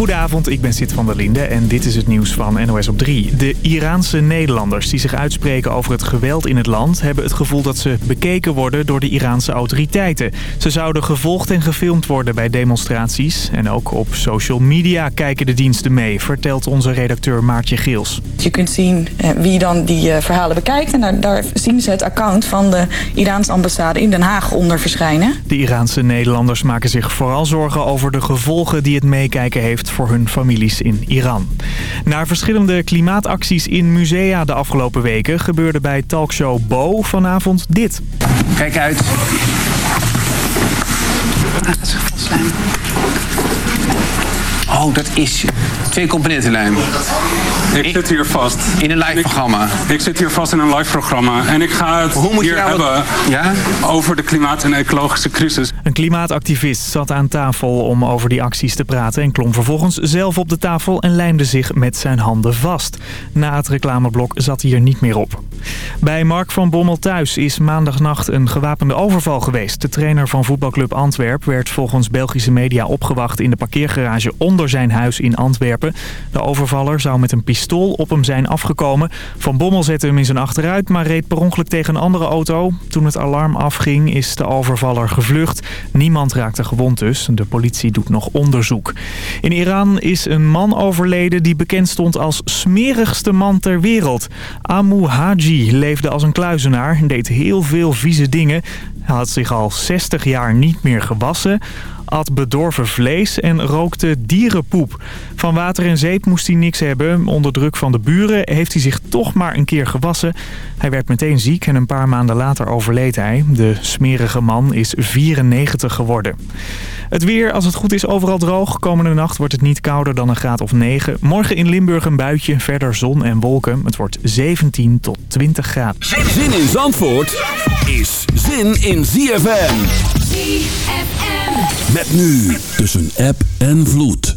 Goedenavond, ik ben Sid van der Linde en dit is het nieuws van NOS op 3. De Iraanse Nederlanders die zich uitspreken over het geweld in het land... hebben het gevoel dat ze bekeken worden door de Iraanse autoriteiten. Ze zouden gevolgd en gefilmd worden bij demonstraties. En ook op social media kijken de diensten mee, vertelt onze redacteur Maartje Geels. Je kunt zien eh, wie dan die eh, verhalen bekijkt. En daar, daar zien ze het account van de Iraanse ambassade in Den Haag onder verschijnen. De Iraanse Nederlanders maken zich vooral zorgen over de gevolgen die het meekijken heeft voor hun families in Iran. Na verschillende klimaatacties in musea de afgelopen weken... gebeurde bij talkshow Bo vanavond dit. Kijk uit. Ah, dat vastlijmen. Oh, dat is twee componentenlijm. Ik zit hier vast. In een live programma. Ik zit hier vast in een live programma. En ik ga het Hoe moet je hier nou wat- hebben Ja? over de klimaat- en ecologische crisis. Een klimaatactivist zat aan tafel om over die acties te praten... en klom vervolgens zelf op de tafel en lijmde zich met zijn handen vast. Na het reclameblok zat hij er niet meer op. Bij Mark van Bommel thuis is maandagnacht een gewapende overval geweest. De trainer van voetbalclub Antwerp werd volgens Belgische media opgewacht... in de parkeergarage onder zijn huis in Antwerpen. De overvaller zou met een pistool op hem zijn afgekomen. Van Bommel zette hem in zijn achteruit, maar reed per ongeluk tegen een andere auto. Toen het alarm afging is de overvaller gevlucht. Niemand raakte gewond dus. De politie doet nog onderzoek. In Iran is een man overleden die bekend stond als smerigste man ter wereld. Amu Haji leefde als een kluizenaar en deed heel veel vieze dingen. Hij had zich al 60 jaar niet meer gewassen at bedorven vlees en rookte dierenpoep. Van water en zeep moest hij niks hebben. Onder druk van de buren heeft hij zich toch maar een keer gewassen. Hij werd meteen ziek en een paar maanden later overleed hij. De smerige man is 94 geworden. Het weer, als het goed is, overal droog. Komende nacht wordt het niet kouder dan een graad of 9. Morgen in Limburg een buitje, verder zon en wolken. Het wordt 17 tot 20 graden. Zin in Zandvoort is zin in ZFM. ZFM. Nu tussen app en vloed.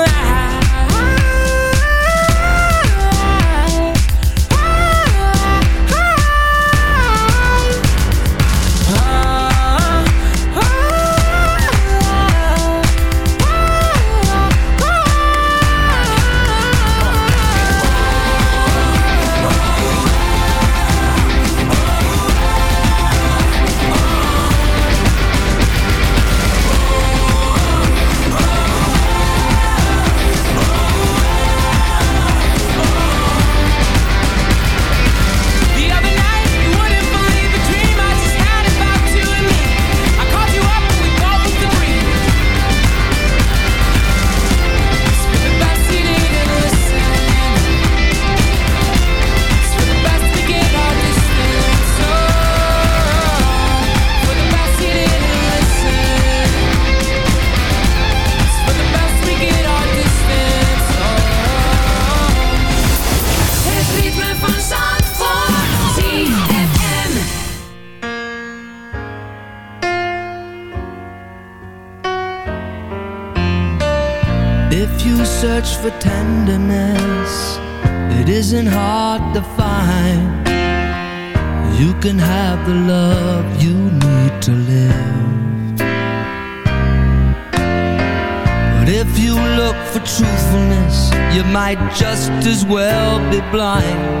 as well be blind.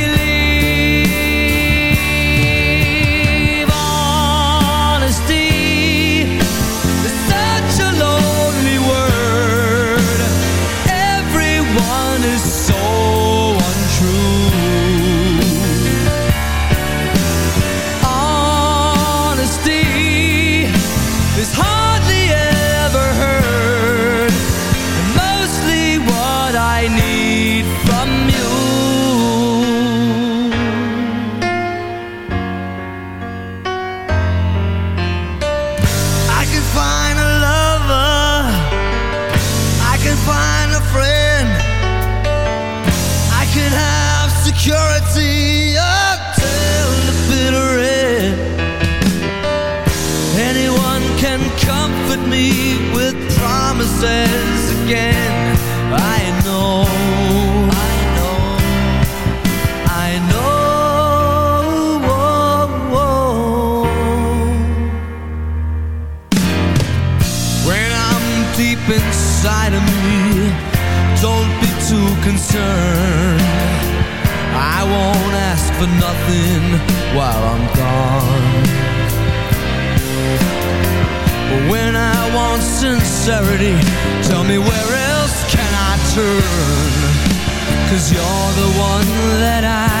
for nothing while I'm gone. When I want sincerity Tell me where else can I turn? Cause you're the one that I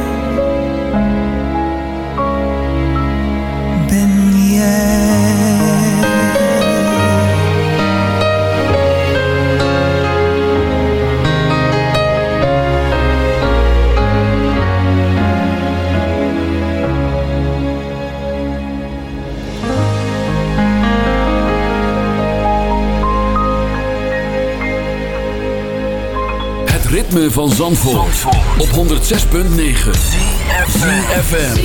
ritme van Zandvoort, Zandvoort. op 106.9 CFFM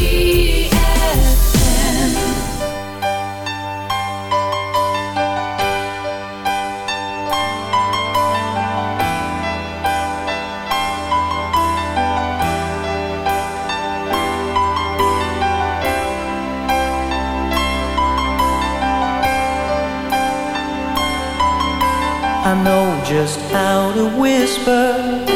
I know just how to whisper.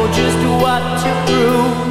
through.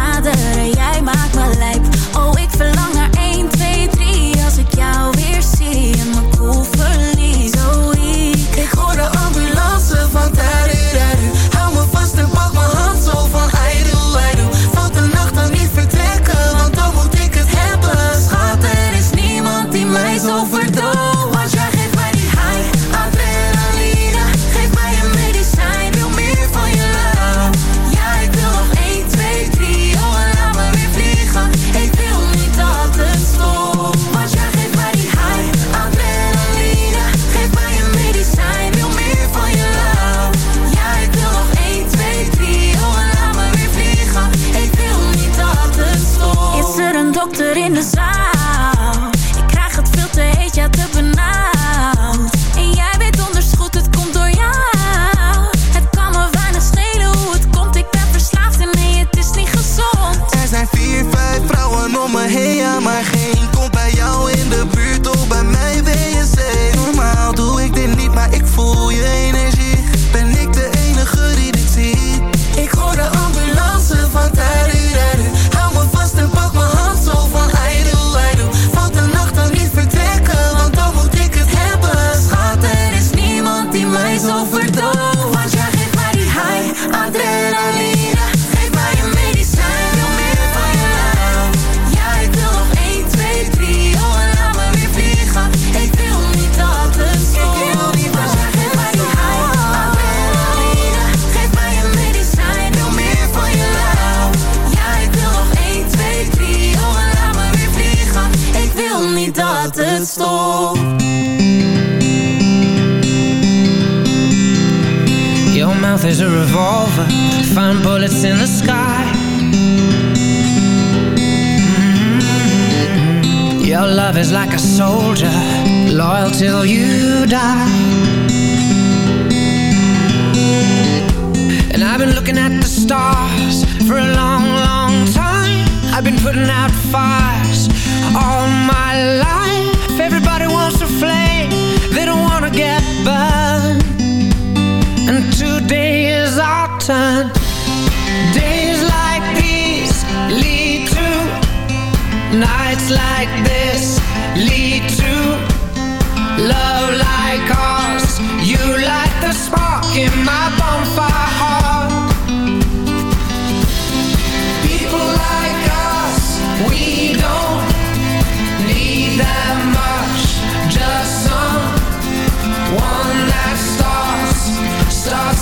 belong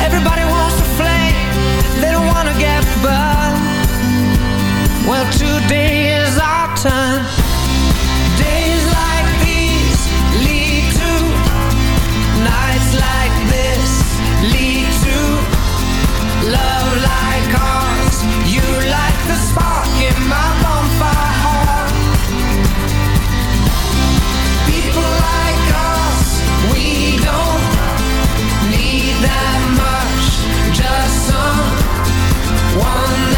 Everybody wants to flame, they don't wanna get burned. Well, today is our time. on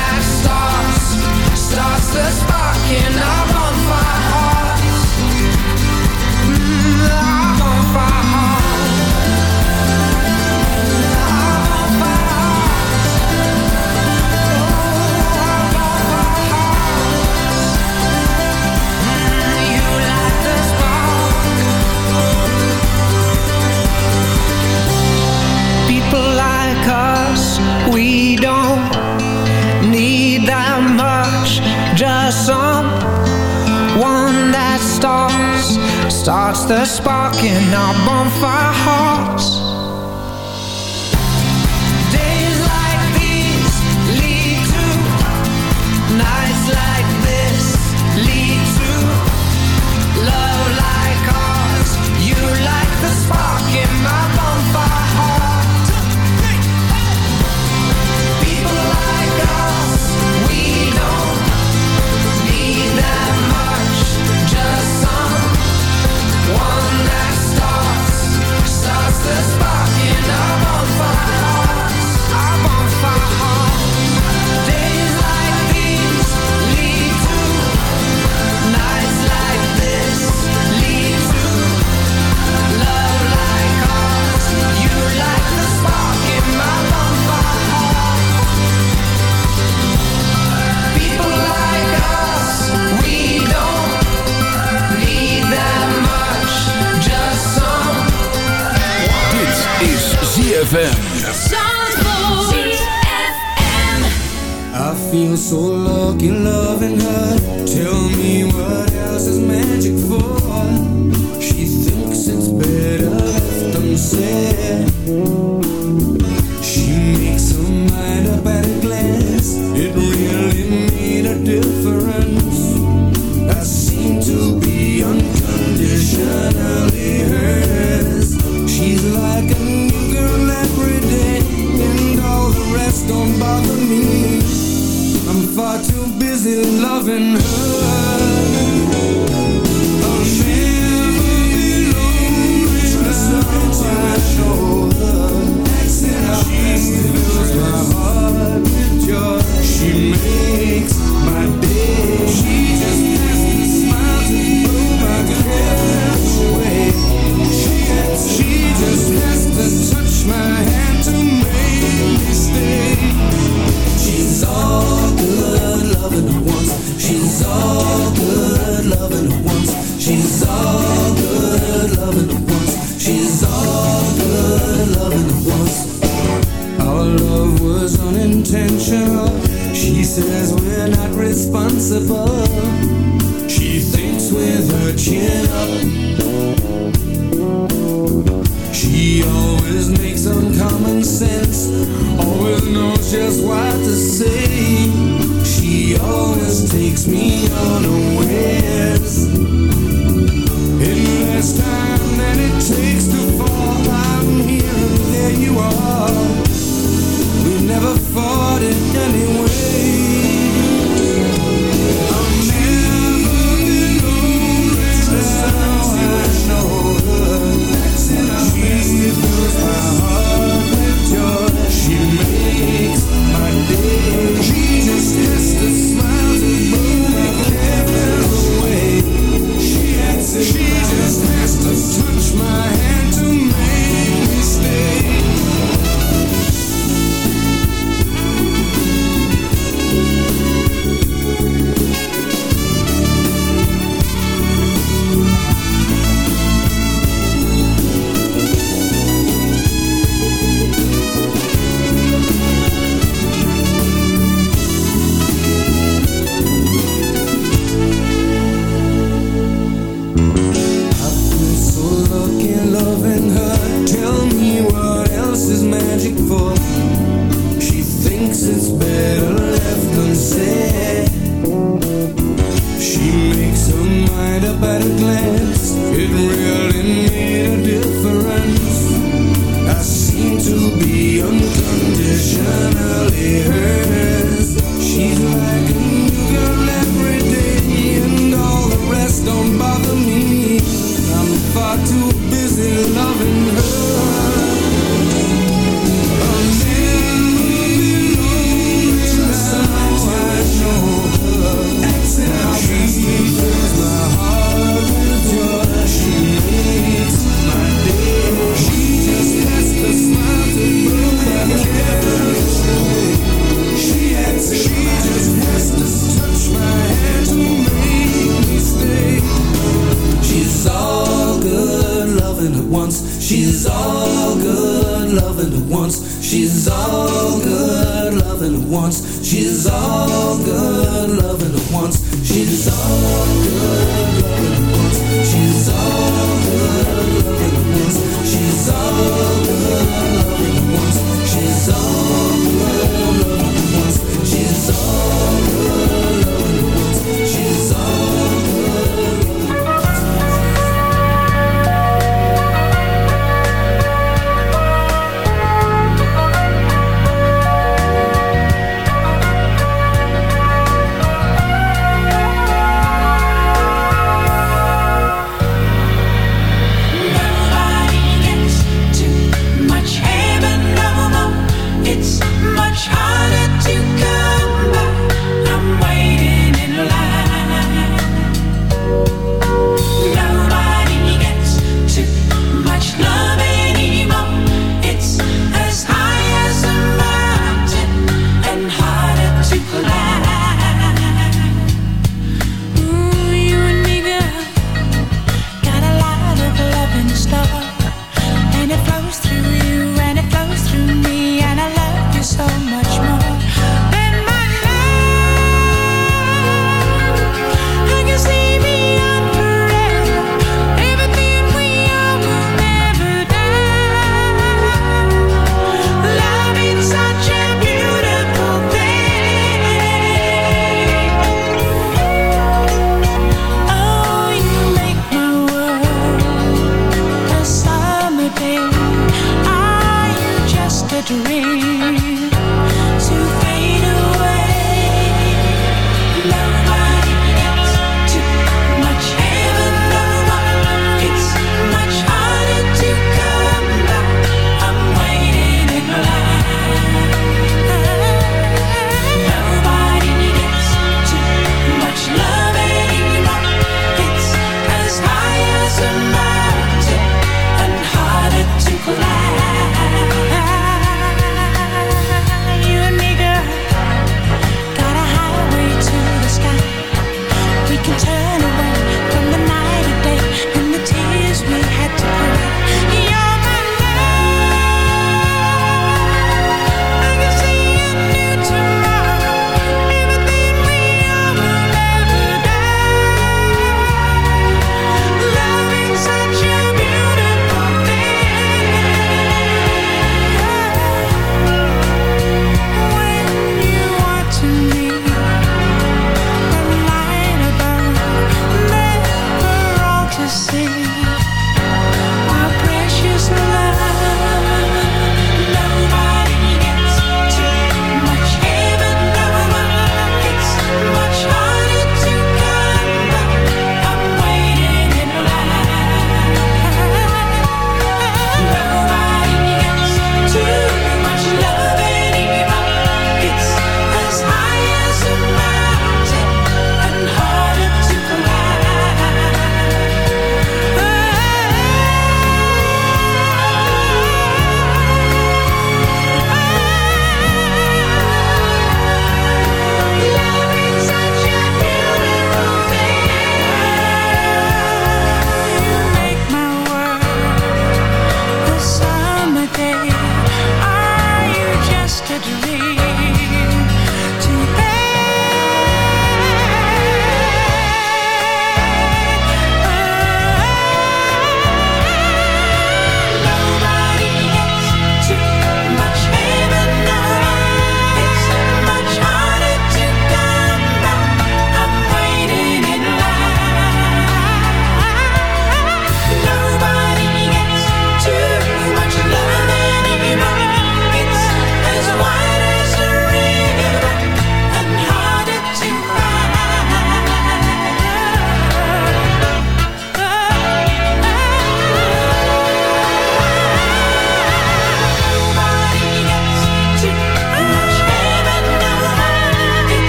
someone that starts Starts the spark in our bonfire heart music for. She thinks it's better left unsaid. She makes her mind up at a glance. It really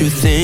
you think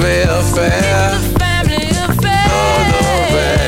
family affair. Family affair. Oh, no,